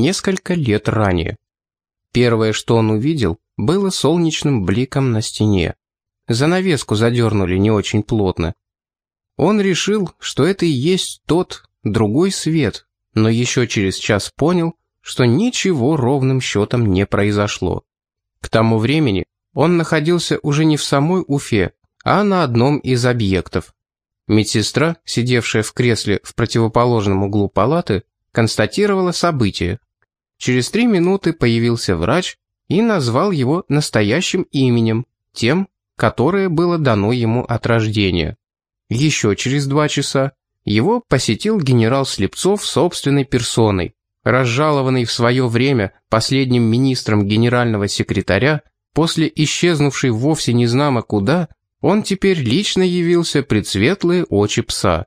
несколько лет ранее. Первое, что он увидел, было солнечным бликом на стене. Занавеску задернули не очень плотно. Он решил, что это и есть тот, другой свет, но еще через час понял, что ничего ровным счетом не произошло. К тому времени он находился уже не в самой Уфе, а на одном из объектов. Медсестра, сидевшая в кресле в противоположном углу палаты, констатировала событие. Через три минуты появился врач и назвал его настоящим именем, тем, которое было дано ему от рождения. Еще через два часа его посетил генерал Слепцов собственной персоной, разжалованный в свое время последним министром генерального секретаря, после исчезнувшей вовсе незнамо куда, он теперь лично явился пред светлые очи пса.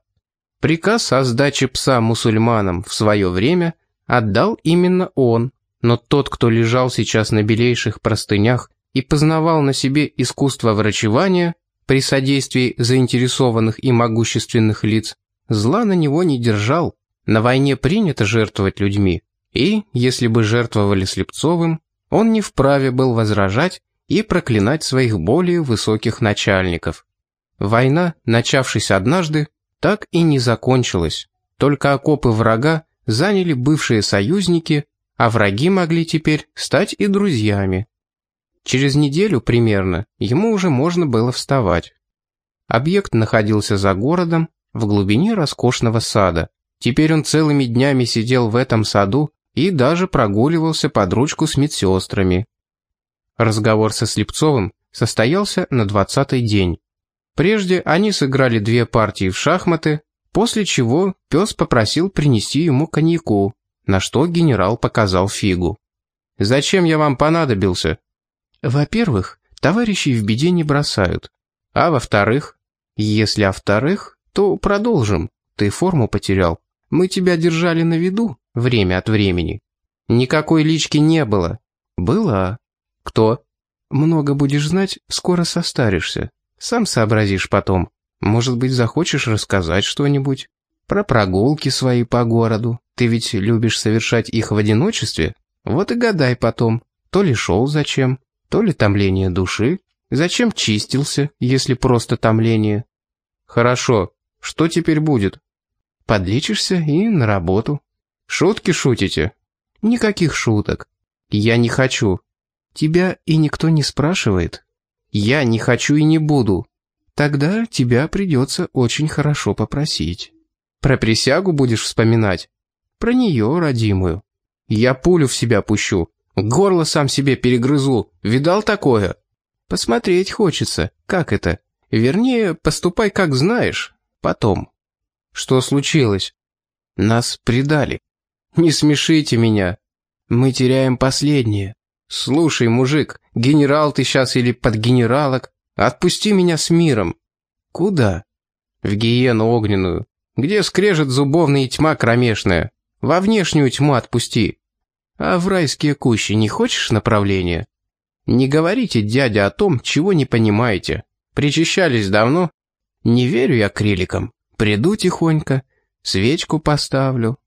Приказ о сдаче пса мусульманам в свое время отдал именно он, но тот, кто лежал сейчас на белейших простынях и познавал на себе искусство врачевания при содействии заинтересованных и могущественных лиц, зла на него не держал. На войне принято жертвовать людьми, и, если бы жертвовали Слепцовым, он не вправе был возражать и проклинать своих более высоких начальников. Война, начавшись однажды, так и не закончилась. Только окопы врага заняли бывшие союзники, а враги могли теперь стать и друзьями. Через неделю примерно ему уже можно было вставать. Объект находился за городом, в глубине роскошного сада. Теперь он целыми днями сидел в этом саду и даже прогуливался под ручку с медсестрами. Разговор со Слепцовым состоялся на двадцатый день. Прежде они сыграли две партии в шахматы, после чего пес попросил принести ему коньяку, на что генерал показал фигу. «Зачем я вам понадобился?» «Во-первых, товарищей в беде не бросают. А во-вторых, если о вторых, то продолжим. Ты форму потерял. Мы тебя держали на виду время от времени. Никакой лички не было. Была. Кто? Много будешь знать, скоро состаришься. Сам сообразишь потом. Может быть, захочешь рассказать что-нибудь? Про прогулки свои по городу. Ты ведь любишь совершать их в одиночестве? Вот и гадай потом. То ли шел зачем, то ли томление души. Зачем чистился, если просто томление? Хорошо. Что теперь будет? Подлечишься и на работу. Шутки шутите? Никаких шуток. Я не хочу. Тебя и никто не спрашивает. Я не хочу и не буду. Тогда тебя придется очень хорошо попросить. Про присягу будешь вспоминать? Про нее, родимую. Я пулю в себя пущу. Горло сам себе перегрызу. Видал такое? Посмотреть хочется. Как это? Вернее, поступай как знаешь. Потом. Что случилось? Нас предали. Не смешите меня. Мы теряем последнее. Слушай, мужик, генерал ты сейчас или подгенералок. Отпусти меня с миром. Куда? В гиену огненную. Где скрежет зубовная тьма кромешная. Во внешнюю тьму отпусти. А в райские кущи не хочешь направления? Не говорите, дядя, о том, чего не понимаете. Причащались давно? Не верю я криликам. Приду тихонько, свечку поставлю.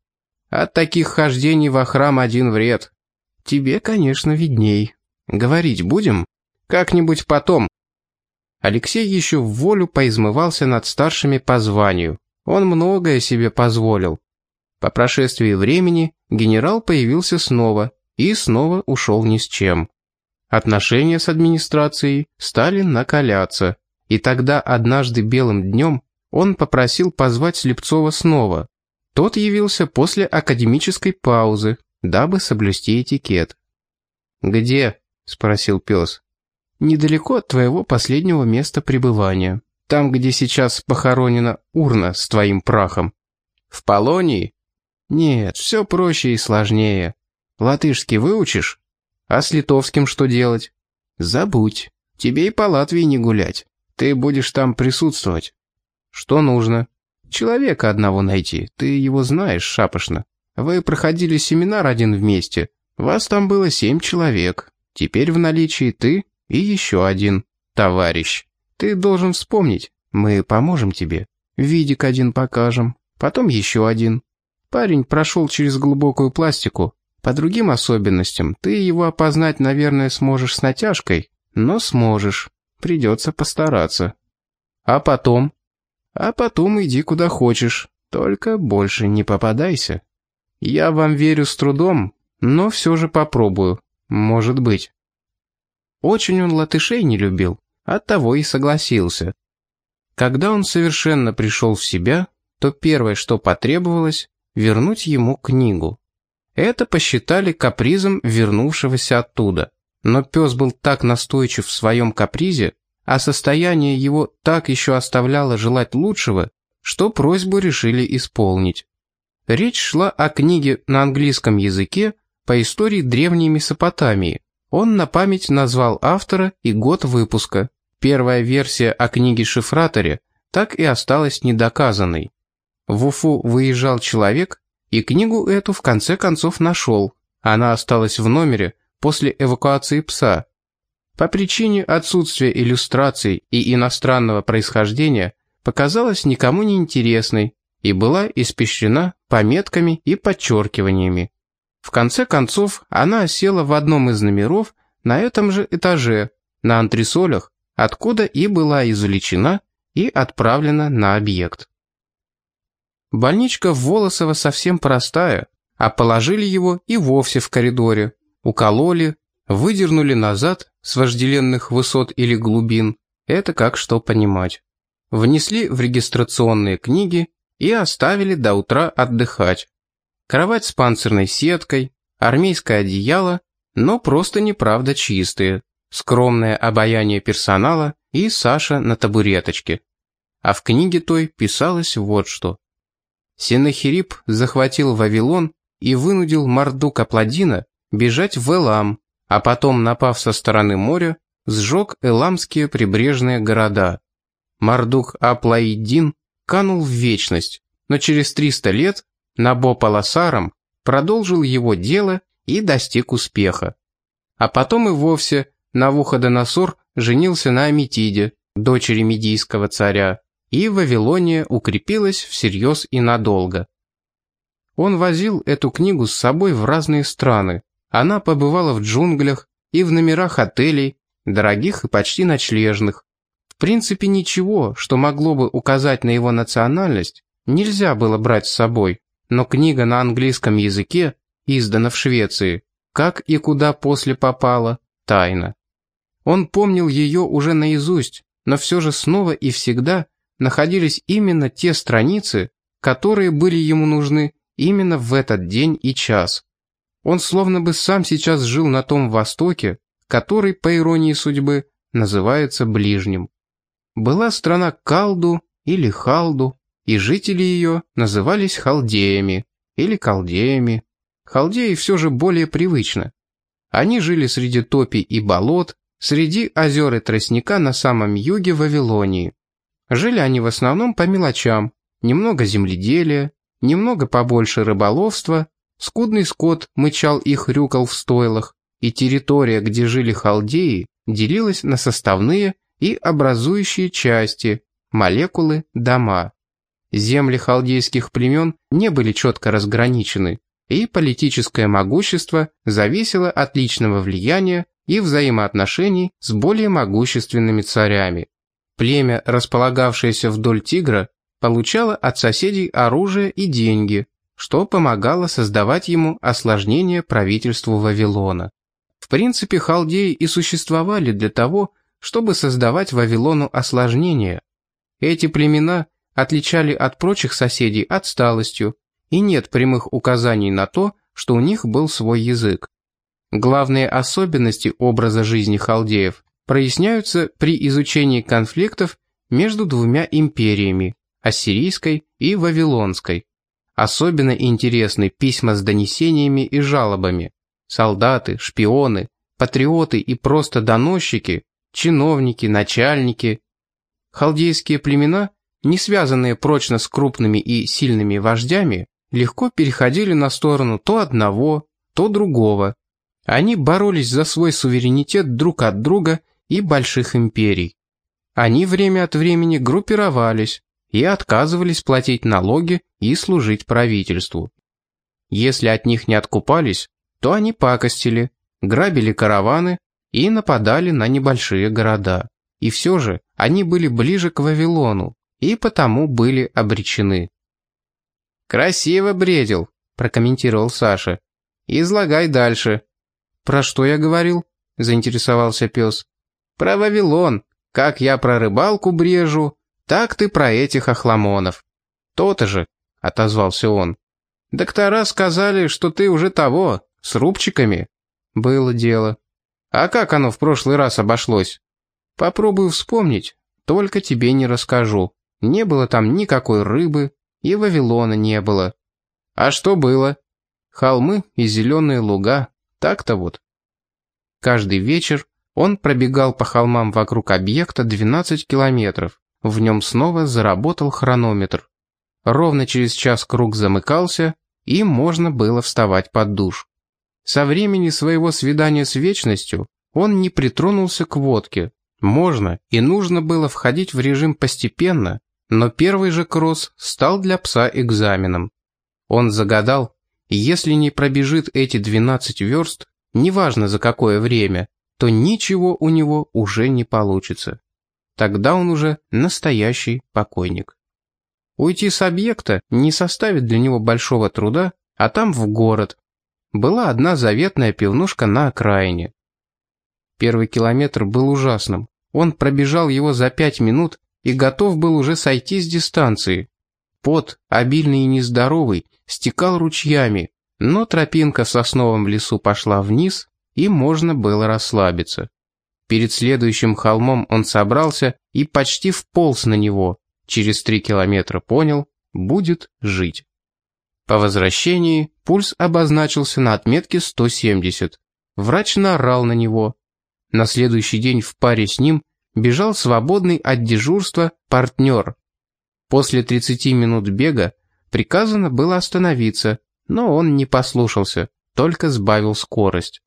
От таких хождений во храм один вред. Тебе, конечно, видней. Говорить будем? Как-нибудь потом. Алексей еще в волю поизмывался над старшими по званию. Он многое себе позволил. По прошествии времени генерал появился снова и снова ушел ни с чем. Отношения с администрацией стали накаляться, и тогда однажды белым днем он попросил позвать Слепцова снова. Тот явился после академической паузы, дабы соблюсти этикет. «Где?» — спросил пес. «Недалеко от твоего последнего места пребывания. Там, где сейчас похоронена урна с твоим прахом». «В Полонии?» «Нет, все проще и сложнее. Латышский выучишь? А с литовским что делать?» «Забудь. Тебе и по Латвии не гулять. Ты будешь там присутствовать. Что нужно? Человека одного найти. Ты его знаешь, шапошно. Вы проходили семинар один вместе. Вас там было семь человек. Теперь в наличии ты и еще один. Товарищ. Ты должен вспомнить. Мы поможем тебе. Видик один покажем. Потом еще один. Парень прошел через глубокую пластику. По другим особенностям ты его опознать, наверное, сможешь с натяжкой, но сможешь. Придется постараться. А потом? А потом иди куда хочешь, только больше не попадайся. Я вам верю с трудом, но все же попробую. Может быть. Очень он латышей не любил, оттого и согласился. Когда он совершенно пришел в себя, то первое, что потребовалось, вернуть ему книгу. Это посчитали капризом вернувшегося оттуда. Но пес был так настойчив в своем капризе, а состояние его так еще оставляло желать лучшего, что просьбу решили исполнить. Речь шла о книге на английском языке по истории древней Месопотамии. Он на память назвал автора и год выпуска. Первая версия о книге-шифраторе так и осталась недоказанной. В Уфу выезжал человек, и книгу эту в конце концов нашел. Она осталась в номере после эвакуации пса. По причине отсутствия иллюстраций и иностранного происхождения показалась никому не интересной и была испещрена пометками и подчеркиваниями. В конце концов, она осела в одном из номеров на этом же этаже, на антресолях, откуда и была извлечена и отправлена на объект. Больничка в Волосово совсем простая, а положили его и вовсе в коридоре, укололи, выдернули назад с вожделенных высот или глубин, это как что понимать. Внесли в регистрационные книги и оставили до утра отдыхать. Кровать с панцирной сеткой, армейское одеяло, но просто неправда чистые, скромное обаяние персонала и Саша на табуреточке. А в книге той писалось вот что. Синахирип захватил Вавилон и вынудил Мардука Пладина бежать в Элам, а потом, напав со стороны моря, сжег эламские прибрежные города. Мардук Аплаиддин канул в вечность, но через 300 лет Набо-Паласаром продолжил его дело и достиг успеха. А потом и вовсе Навуходоносор женился на Аметиде, дочери медийского царя, и Вавилония укрепилась всерьез и надолго. Он возил эту книгу с собой в разные страны. Она побывала в джунглях и в номерах отелей, дорогих и почти ночлежных. Принципе, ничего, что могло бы указать на его национальность, нельзя было брать с собой, но книга на английском языке, издана в Швеции, как и куда после попала, тайна. Он помнил ее уже наизусть, но все же снова и всегда находились именно те страницы, которые были ему нужны именно в этот день и час. Он словно бы сам сейчас жил на том Востоке, который, по иронии судьбы, называется Ближним. Была страна Калду или Халду, и жители ее назывались халдеями или колдеями. Халдеи все же более привычно. Они жили среди топий и болот, среди озер и тростника на самом юге Вавилонии. Жили они в основном по мелочам, немного земледелия, немного побольше рыболовства, скудный скот мычал и хрюкал в стойлах, и территория, где жили халдеи, делилась на составные и образующие части, молекулы, дома. Земли халдейских племен не были четко разграничены, и политическое могущество зависело от личного влияния и взаимоотношений с более могущественными царями. Племя, располагавшееся вдоль Тигра, получала от соседей оружие и деньги, что помогало создавать ему осложнение правительству Вавилона. В принципе, халдеи и существовали для того, чтобы создавать Вавилону осложнения. Эти племена отличали от прочих соседей отсталостью, и нет прямых указаний на то, что у них был свой язык. Главные особенности образа жизни халдеев проясняются при изучении конфликтов между двумя империями ассирийской и вавилонской. Особенно интересны письма с донесениями и жалобами. Солдаты, шпионы, патриоты и просто доносчики, чиновники, начальники. Халдейские племена, не связанные прочно с крупными и сильными вождями, легко переходили на сторону то одного, то другого. Они боролись за свой суверенитет друг от друга и больших империй. Они время от времени группировались, и отказывались платить налоги и служить правительству. Если от них не откупались, то они пакостили, грабили караваны и нападали на небольшие города. И все же они были ближе к Вавилону, и потому были обречены. «Красиво бредил», — прокомментировал Саша. «Излагай дальше». «Про что я говорил?» — заинтересовался пес. «Про Вавилон. Как я про рыбалку брежу, так ты про этих охламонов». «То-то же», — отозвался он. «Доктора сказали, что ты уже того, с рубчиками». «Было дело». «А как оно в прошлый раз обошлось?» «Попробую вспомнить, только тебе не расскажу. Не было там никакой рыбы, и Вавилона не было. А что было? Холмы и зеленые луга, так-то вот». Каждый вечер он пробегал по холмам вокруг объекта 12 километров. В нем снова заработал хронометр. Ровно через час круг замыкался, и можно было вставать под душ. Со времени своего свидания с вечностью он не притронулся к водке. Можно и нужно было входить в режим постепенно, но первый же кросс стал для пса экзаменом. Он загадал, если не пробежит эти 12 верст, неважно за какое время, то ничего у него уже не получится. Тогда он уже настоящий покойник. Уйти с объекта не составит для него большого труда, а там в город. Была одна заветная пивнушка на окраине. Первый километр был ужасным. Он пробежал его за пять минут и готов был уже сойти с дистанции. Пот, обильный и нездоровый, стекал ручьями, но тропинка в сосновом лесу пошла вниз, и можно было расслабиться. Перед следующим холмом он собрался и почти вполз на него, через три километра понял, будет жить. По возвращении пульс обозначился на отметке 170. Врач наорал на него. На следующий день в паре с ним бежал свободный от дежурства партнер. После 30 минут бега приказано было остановиться, но он не послушался, только сбавил скорость.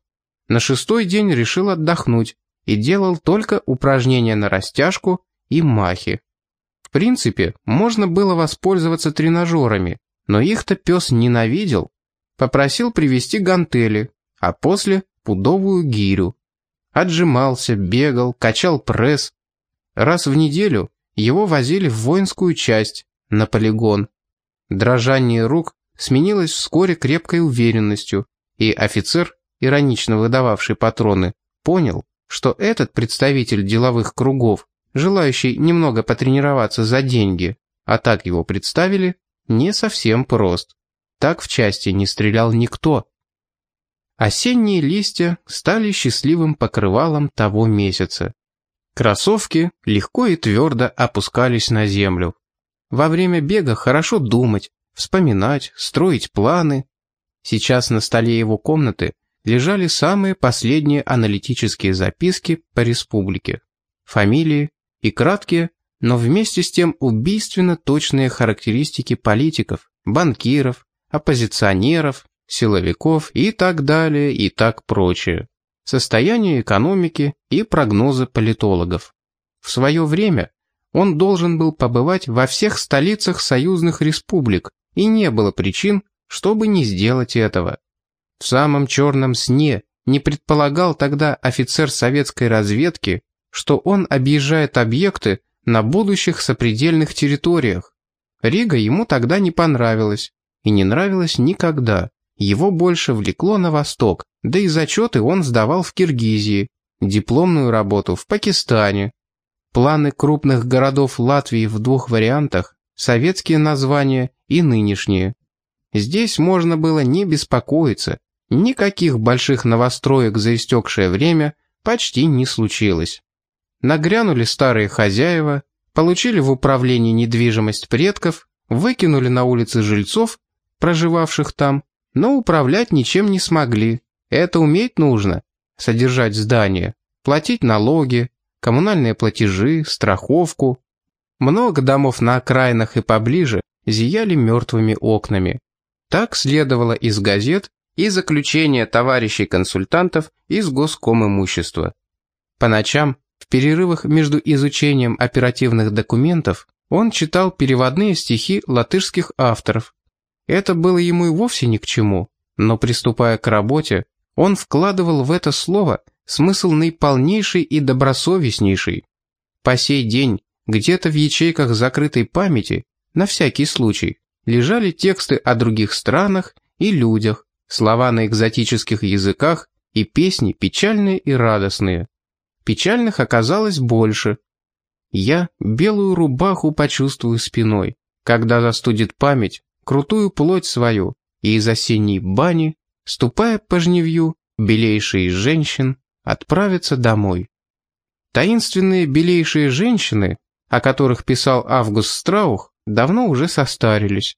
На шестой день решил отдохнуть и делал только упражнения на растяжку и махи принципе, можно было воспользоваться тренажерами, но их-то пес ненавидел. Попросил привезти гантели, а после пудовую гирю. Отжимался, бегал, качал пресс. Раз в неделю его возили в воинскую часть, на полигон. Дрожание рук сменилось вскоре крепкой уверенностью, и офицер, иронично выдававший патроны, понял, что этот представитель деловых кругов желающий немного потренироваться за деньги, а так его представили, не совсем прост. Так в части не стрелял никто. Осенние листья стали счастливым покрывалом того месяца. Кроссовки легко и твердо опускались на землю. Во время бега хорошо думать, вспоминать, строить планы. Сейчас на столе его комнаты лежали самые последние аналитические записки по республике. Фамилии, и краткие, но вместе с тем убийственно точные характеристики политиков, банкиров, оппозиционеров, силовиков и так далее и так прочее. Состояние экономики и прогнозы политологов. В свое время он должен был побывать во всех столицах союзных республик, и не было причин, чтобы не сделать этого. В самом черном сне не предполагал тогда офицер советской разведки, что он объезжает объекты на будущих сопредельных территориях. Рига ему тогда не понравилась, и не нравилась никогда. Его больше влекло на восток, да и зачеты он сдавал в Киргизии, дипломную работу в Пакистане. Планы крупных городов Латвии в двух вариантах, советские названия и нынешние. Здесь можно было не беспокоиться, никаких больших новостроек за истекшее время почти не случилось. Нагрянули старые хозяева, получили в управлении недвижимость предков, выкинули на улицы жильцов, проживавших там, но управлять ничем не смогли. Это уметь нужно. Содержать здание, платить налоги, коммунальные платежи, страховку. Много домов на окраинах и поближе зияли мертвыми окнами. Так следовало из газет и заключения товарищей консультантов из госком имущества. По ночам в перерывах между изучением оперативных документов он читал переводные стихи латышских авторов. Это было ему и вовсе ни к чему. но приступая к работе, он вкладывал в это слово смысл наиполнейший и добросовестнейший. По сей день, где-то в ячейках закрытой памяти, на всякий случай, лежали тексты о других странах и людях, слова на экзотических языках и песни печальные и радостные. Печальных оказалось больше. Я белую рубаху почувствую спиной, когда застудит память, крутую плоть свою, и из осенней бани, ступая по жневью, белейшие женщин отправятся домой. Таинственные белейшие женщины, о которых писал Август Страух, давно уже состарились.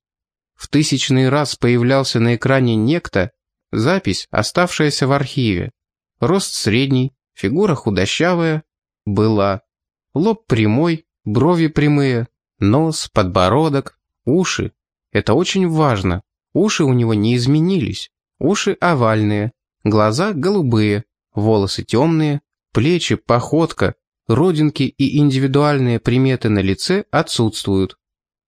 В тысячный раз появлялся на экране некто, запись, оставшаяся в архиве. Рост средний, фигура худощавая, была. Лоб прямой, брови прямые, нос, подбородок, уши. Это очень важно. Уши у него не изменились. Уши овальные, глаза голубые, волосы темные, плечи, походка, родинки и индивидуальные приметы на лице отсутствуют.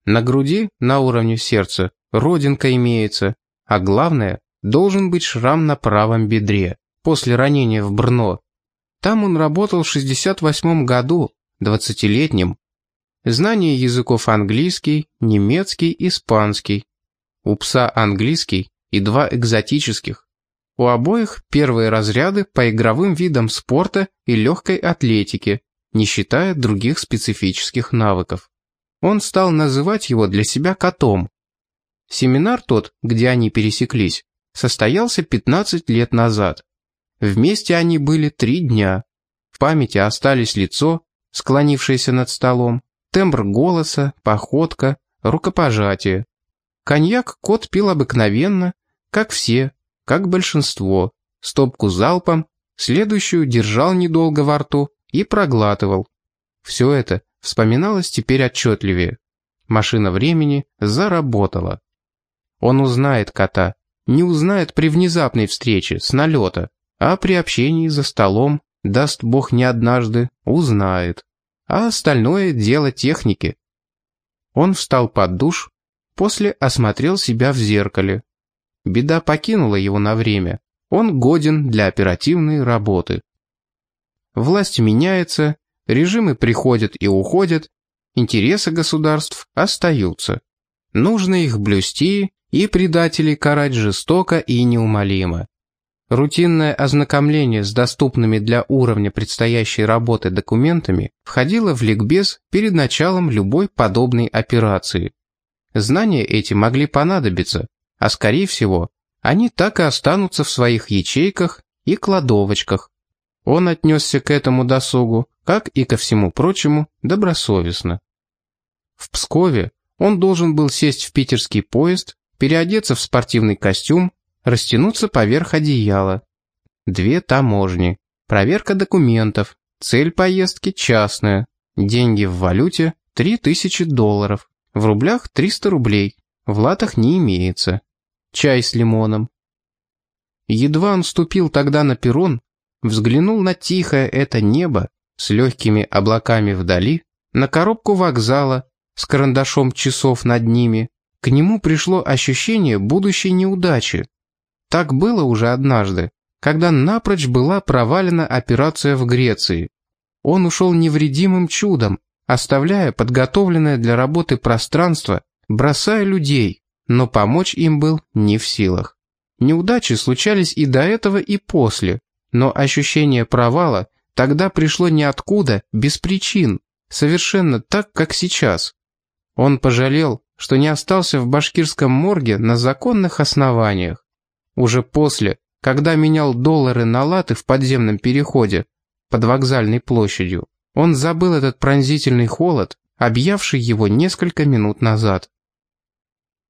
На груди, на уровне сердца, родинка имеется, а главное, должен быть шрам на правом бедре, после ранения в Брно. Там он работал в 68 году, 20-летним. Знание языков английский, немецкий, испанский. У пса английский и два экзотических. У обоих первые разряды по игровым видам спорта и легкой атлетике, не считая других специфических навыков. Он стал называть его для себя котом. Семинар тот, где они пересеклись, состоялся 15 лет назад. Вместе они были три дня. В памяти остались лицо, склонившееся над столом, тембр голоса, походка, рукопожатие. Коньяк кот пил обыкновенно, как все, как большинство, стопку залпом, следующую держал недолго во рту и проглатывал. Все это вспоминалось теперь отчетливее. Машина времени заработала. Он узнает кота, не узнает при внезапной встрече, с налета, а при общении за столом, даст бог не однажды, узнает. А остальное дело техники. Он встал под душ, после осмотрел себя в зеркале. Беда покинула его на время. Он годен для оперативной работы. Власть меняется, режимы приходят и уходят, интересы государств остаются. Нужно их блюсти и предателей карать жестоко и неумолимо. Рутинное ознакомление с доступными для уровня предстоящей работы документами входило в ликбез перед началом любой подобной операции. Знания эти могли понадобиться, а скорее всего, они так и останутся в своих ячейках и кладовочках. Он отнесся к этому досугу, как и ко всему прочему, добросовестно. В Пскове он должен был сесть в питерский поезд переодеться в спортивный костюм, растянуться поверх одеяла. Две таможни, проверка документов, цель поездки частная, деньги в валюте 3000 долларов, в рублях 300 рублей, в латах не имеется. Чай с лимоном. Едва он ступил тогда на перрон, взглянул на тихое это небо с легкими облаками вдали, на коробку вокзала с карандашом часов над ними, к нему пришло ощущение будущей неудачи. Так было уже однажды, когда напрочь была провалена операция в Греции. Он ушел невредимым чудом, оставляя подготовленное для работы пространство, бросая людей, но помочь им был не в силах. Неудачи случались и до этого, и после, но ощущение провала тогда пришло ниоткуда, без причин, совершенно так, как сейчас. Он пожалел, что не остался в башкирском морге на законных основаниях. Уже после, когда менял доллары на латы в подземном переходе под вокзальной площадью, он забыл этот пронзительный холод, объявший его несколько минут назад.